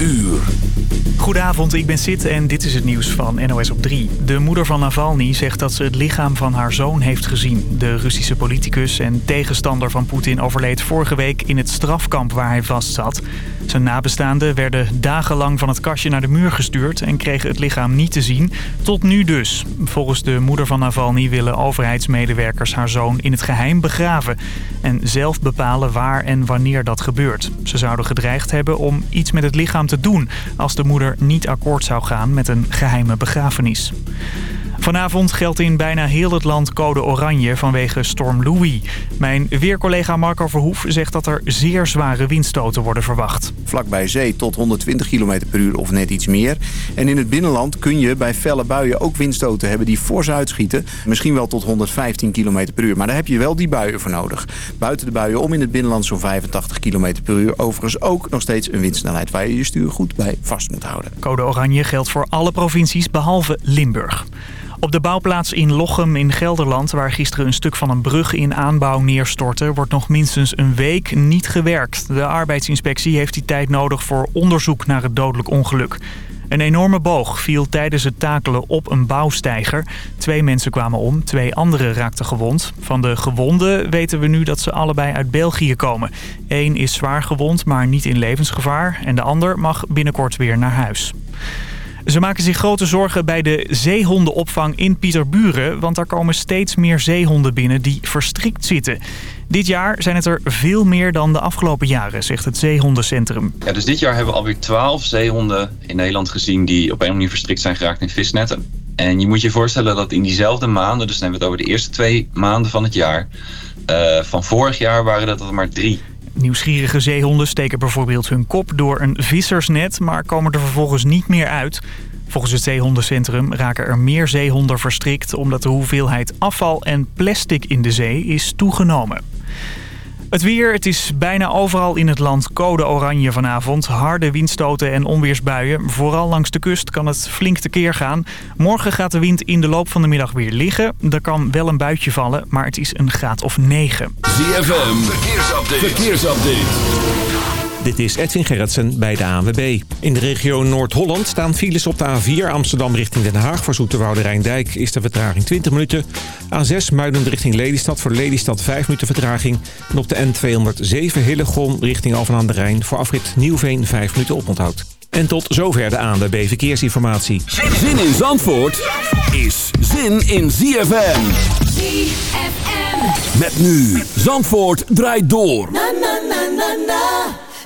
uur. Goedenavond, ik ben Sid en dit is het nieuws van NOS op 3. De moeder van Navalny zegt dat ze het lichaam van haar zoon heeft gezien. De Russische politicus en tegenstander van Poetin overleed vorige week in het strafkamp waar hij vastzat. Zijn nabestaanden werden dagenlang van het kastje naar de muur gestuurd en kregen het lichaam niet te zien. Tot nu dus. Volgens de moeder van Navalny willen overheidsmedewerkers haar zoon in het geheim begraven. En zelf bepalen waar en wanneer dat gebeurt. Ze zouden gedreigd hebben om iets met het lichaam te doen als de moeder niet akkoord zou gaan met een geheime begrafenis. Vanavond geldt in bijna heel het land code oranje vanwege storm Louis. Mijn weercollega Marco Verhoef zegt dat er zeer zware windstoten worden verwacht. Vlakbij zee tot 120 km per uur of net iets meer. En in het binnenland kun je bij felle buien ook windstoten hebben die fors uitschieten. Misschien wel tot 115 km per uur. Maar daar heb je wel die buien voor nodig. Buiten de buien om in het binnenland zo'n 85 km per uur. Overigens ook nog steeds een windsnelheid waar je je stuur goed bij vast moet houden. Code oranje geldt voor alle provincies behalve Limburg. Op de bouwplaats in Lochem in Gelderland, waar gisteren een stuk van een brug in aanbouw neerstortte, wordt nog minstens een week niet gewerkt. De arbeidsinspectie heeft die tijd nodig voor onderzoek naar het dodelijk ongeluk. Een enorme boog viel tijdens het takelen op een bouwsteiger. Twee mensen kwamen om, twee anderen raakten gewond. Van de gewonden weten we nu dat ze allebei uit België komen. Eén is zwaar gewond, maar niet in levensgevaar. En de ander mag binnenkort weer naar huis. Ze maken zich grote zorgen bij de zeehondenopvang in Pieterburen... want daar komen steeds meer zeehonden binnen die verstrikt zitten. Dit jaar zijn het er veel meer dan de afgelopen jaren, zegt het Zeehondencentrum. Ja, dus dit jaar hebben we alweer 12 zeehonden in Nederland gezien... die op een of andere manier verstrikt zijn geraakt in visnetten. En je moet je voorstellen dat in diezelfde maanden... dus dan hebben we het over de eerste twee maanden van het jaar... Uh, van vorig jaar waren dat er maar drie. Nieuwsgierige zeehonden steken bijvoorbeeld hun kop door een vissersnet... maar komen er vervolgens niet meer uit. Volgens het zeehondencentrum raken er meer zeehonden verstrikt... omdat de hoeveelheid afval en plastic in de zee is toegenomen. Het weer, het is bijna overal in het land code oranje vanavond. Harde windstoten en onweersbuien. Vooral langs de kust kan het flink tekeer gaan. Morgen gaat de wind in de loop van de middag weer liggen. Er kan wel een buitje vallen, maar het is een graad of 9. ZFM, verkeersupdate. verkeersupdate. Dit is Edwin Gerritsen bij de ANWB. In de regio Noord-Holland staan files op de A4 Amsterdam richting Den Haag. Voor Zoeterwoude Rijndijk is de vertraging 20 minuten. A6 Muiden richting Lelystad. Voor Lelystad 5 minuten vertraging. En op de N207 Hillegom richting Alphen aan de Rijn. Voor afrit Nieuwveen 5 minuten oponthoud. En tot zover de ANWB Verkeersinformatie. Zin in Zandvoort is zin in ZFM. ZFM. Met nu Zandvoort draait door. Na, na, na,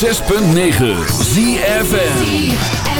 106.9 ZFN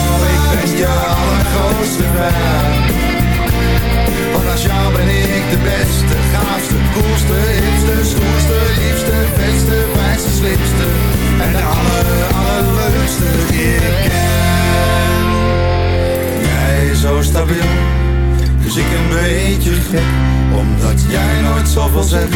je allergrootste fan. Want naast jou ben ik de beste, gaafste, koelste, hipste, stoerste, liefste, beste, fijnste, slimste. En de aller, allerleukste die ik ken. Jij zo stabiel, dus ik een beetje gek. Omdat jij nooit zoveel zegt,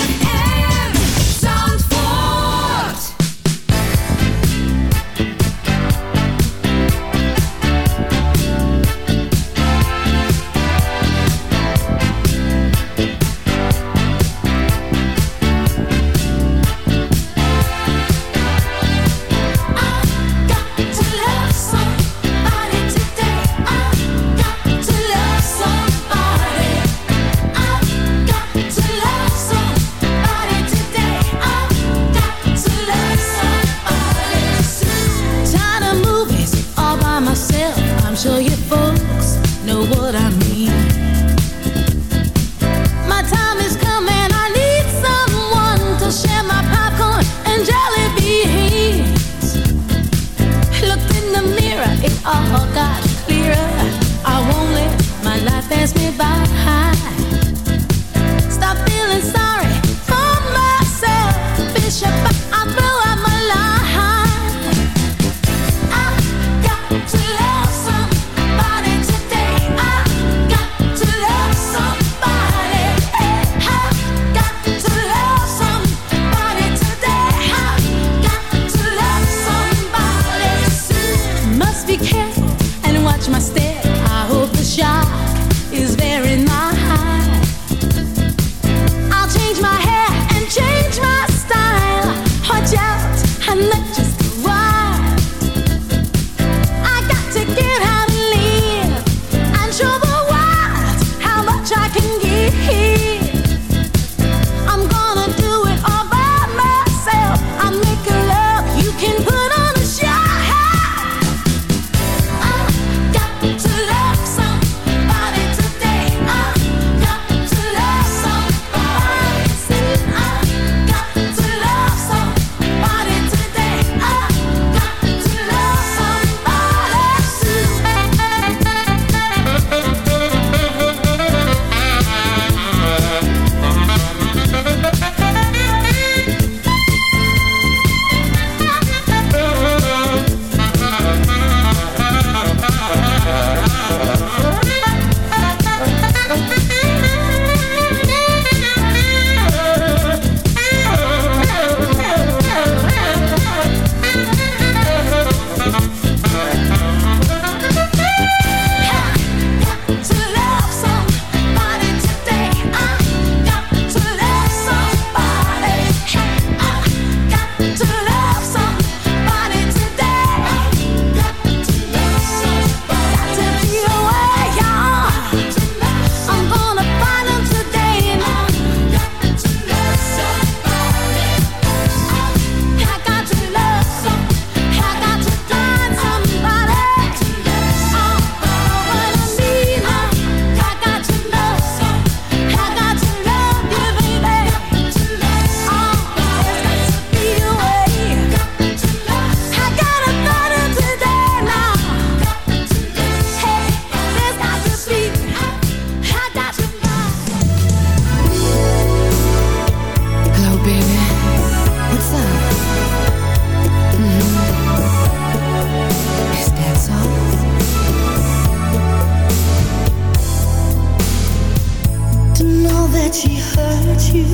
that she hurt you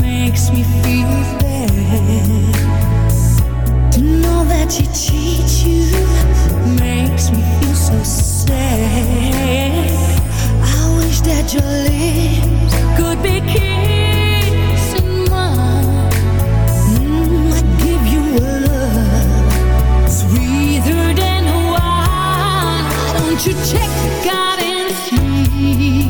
makes me feel bad. To know that she cheats you makes me feel so sad. I wish that your lips could be kissing mine. Mm, give you a love sweeter than wine. Don't you check the God and see?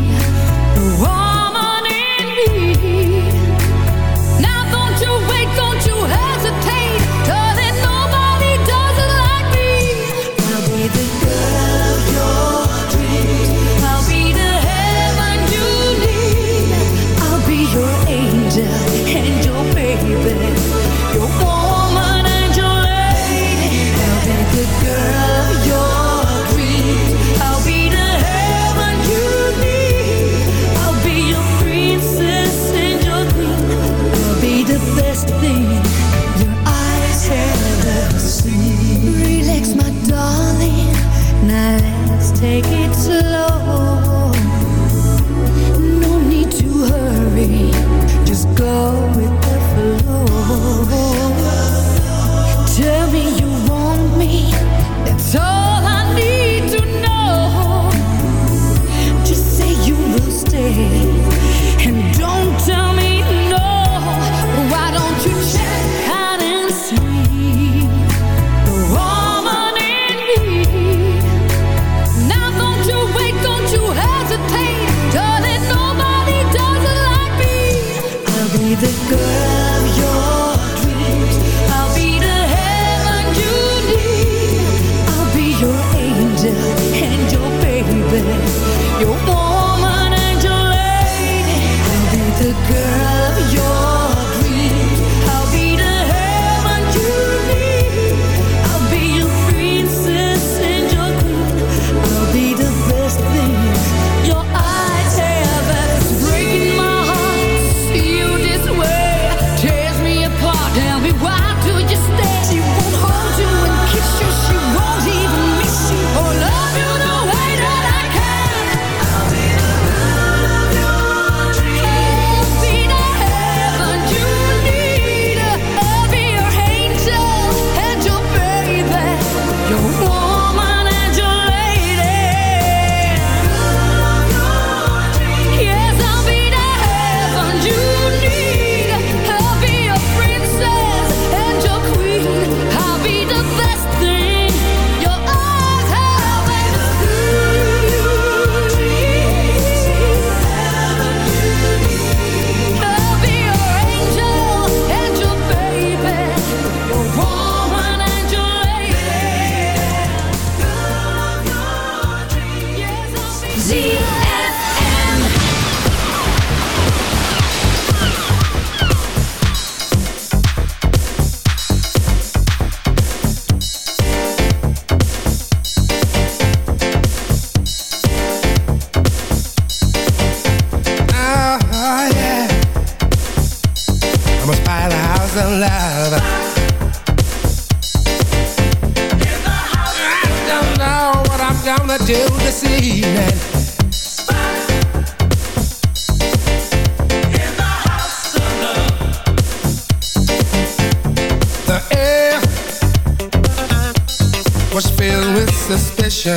She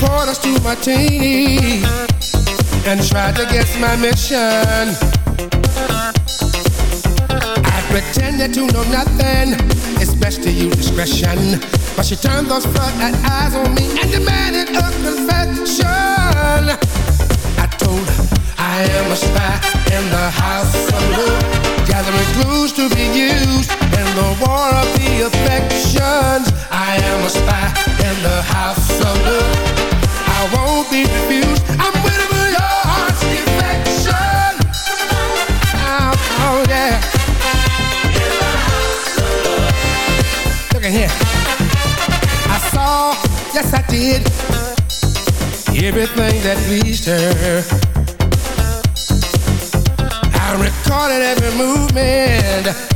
brought us my martini and tried to guess my mission. I pretended to know nothing, it's best to use discretion. But she turned those front eyes on me and demanded a confession. I told her I am a spy in the house of so gathering clues to be used in the war of the affections. I am a spy in the house of love. I won't be refused. I'm waiting for your heart's affection. Oh, oh yeah. In the house of love. Look here. I saw, yes I did, everything that pleased her. I recorded every movement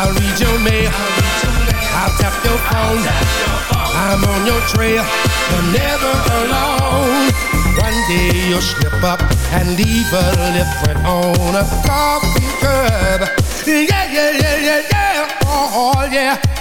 I'll read your mail. I'll tap your phone. I'm on your trail. You're never alone. One day you'll slip up and leave a lip print on a coffee cup. Yeah, yeah, yeah, yeah, yeah. Oh, oh yeah.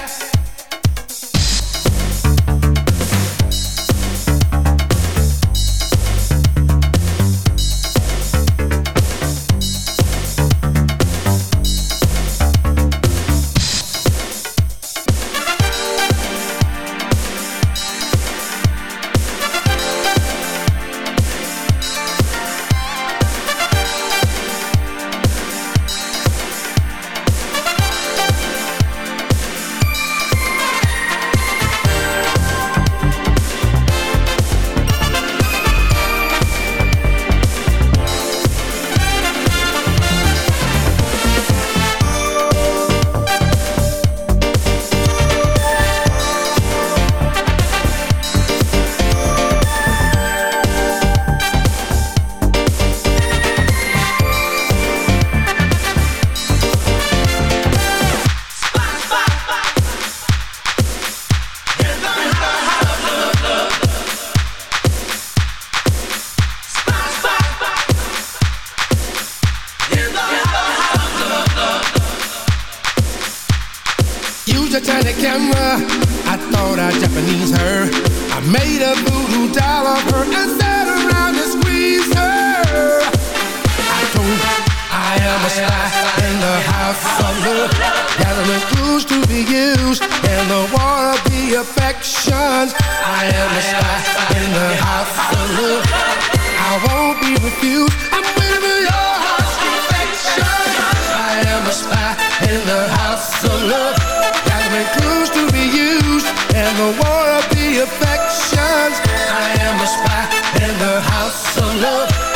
of the affections. I am a spy in the house of love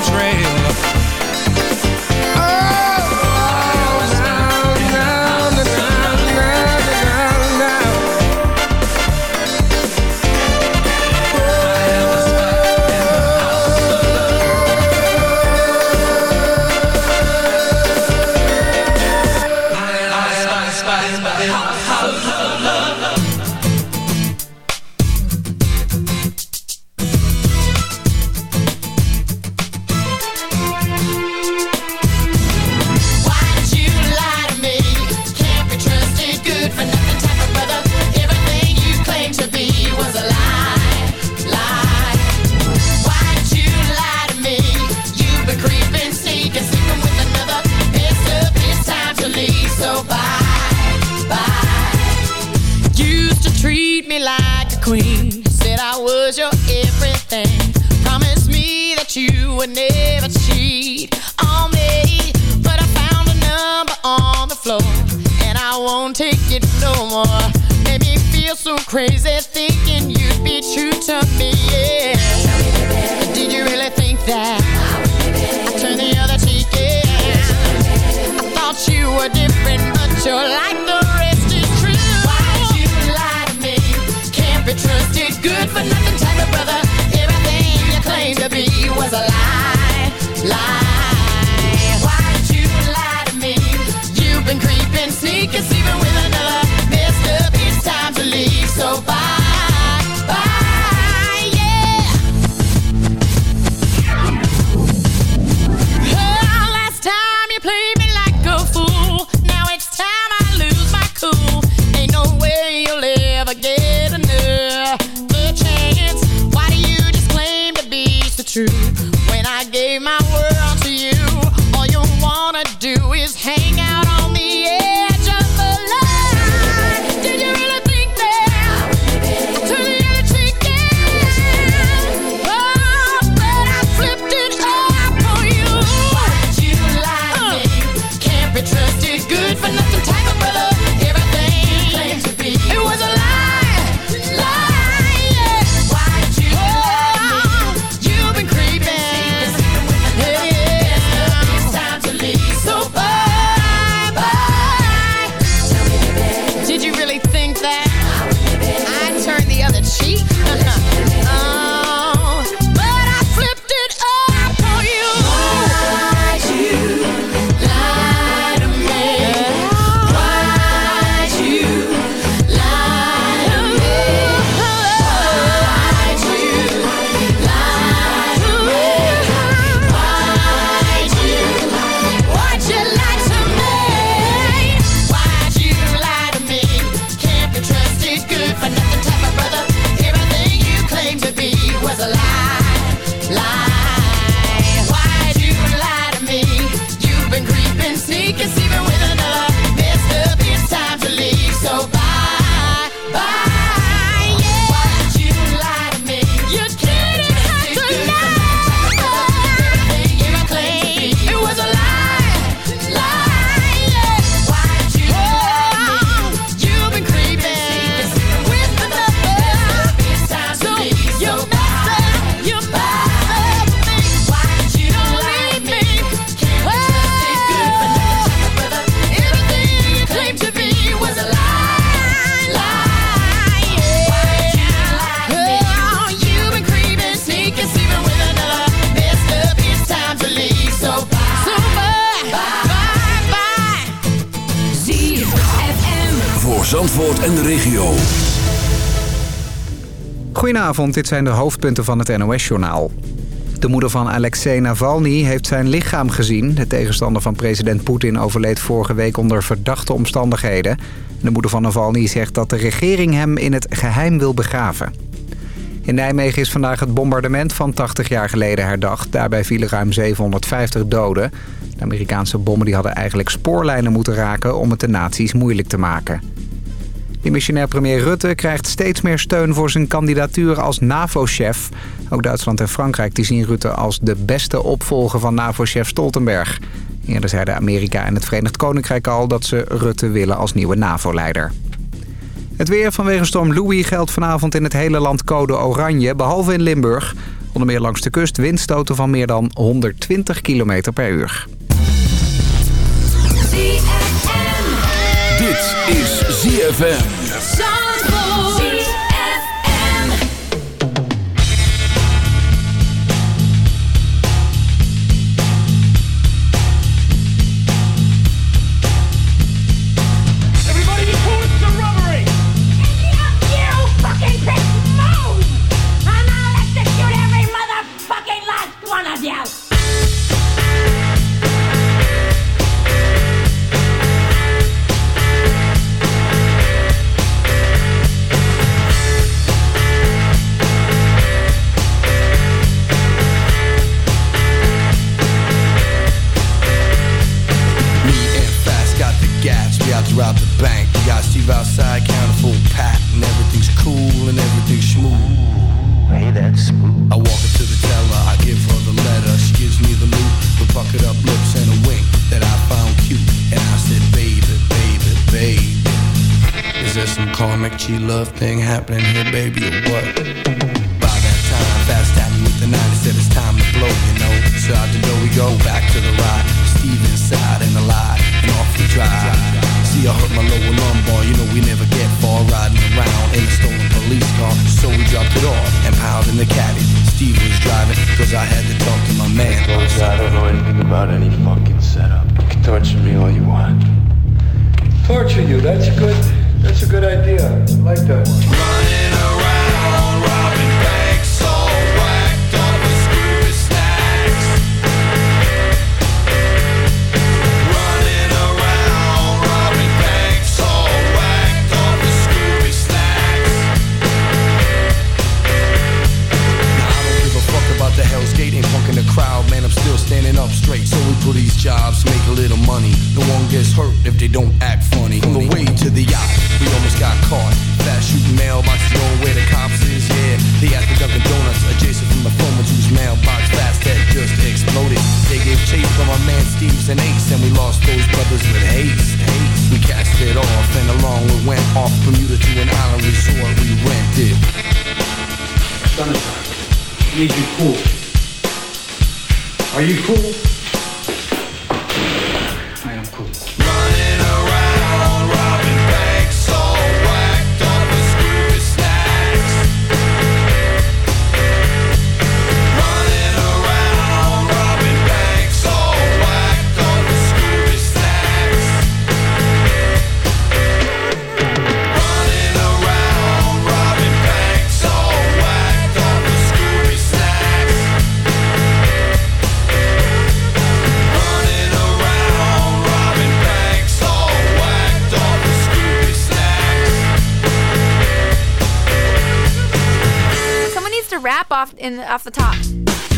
trail. Goedenavond, dit zijn de hoofdpunten van het NOS-journaal. De moeder van Alexei Navalny heeft zijn lichaam gezien. De tegenstander van president Poetin overleed vorige week onder verdachte omstandigheden. De moeder van Navalny zegt dat de regering hem in het geheim wil begraven. In Nijmegen is vandaag het bombardement van 80 jaar geleden herdacht. Daarbij vielen ruim 750 doden. De Amerikaanse bommen die hadden eigenlijk spoorlijnen moeten raken om het de nazi's moeilijk te maken. Dimissionair premier Rutte krijgt steeds meer steun voor zijn kandidatuur als NAVO-chef. Ook Duitsland en Frankrijk zien Rutte als de beste opvolger van NAVO-chef Stoltenberg. Eerder zeiden Amerika en het Verenigd Koninkrijk al dat ze Rutte willen als nieuwe NAVO-leider. Het weer vanwege storm Louis geldt vanavond in het hele land code oranje, behalve in Limburg. Onder meer langs de kust windstoten van meer dan 120 km per uur. ZFM. Happening jobs, make a little money. No one gets hurt if they don't act funny. On the way to the yacht, we almost got caught. Fast shooting mailboxes, knowing where the cops is. Yeah, they at the Dunkin' Donuts, adjacent from the phone whose mailbox fast had just exploded. They gave chase from our man Steve's and Ace, and we lost those brothers with haste. haste. We cast it off, and along we went off Bermuda to an island resort we rented. Sunshine, I need you cool. Are you cool? In off the top.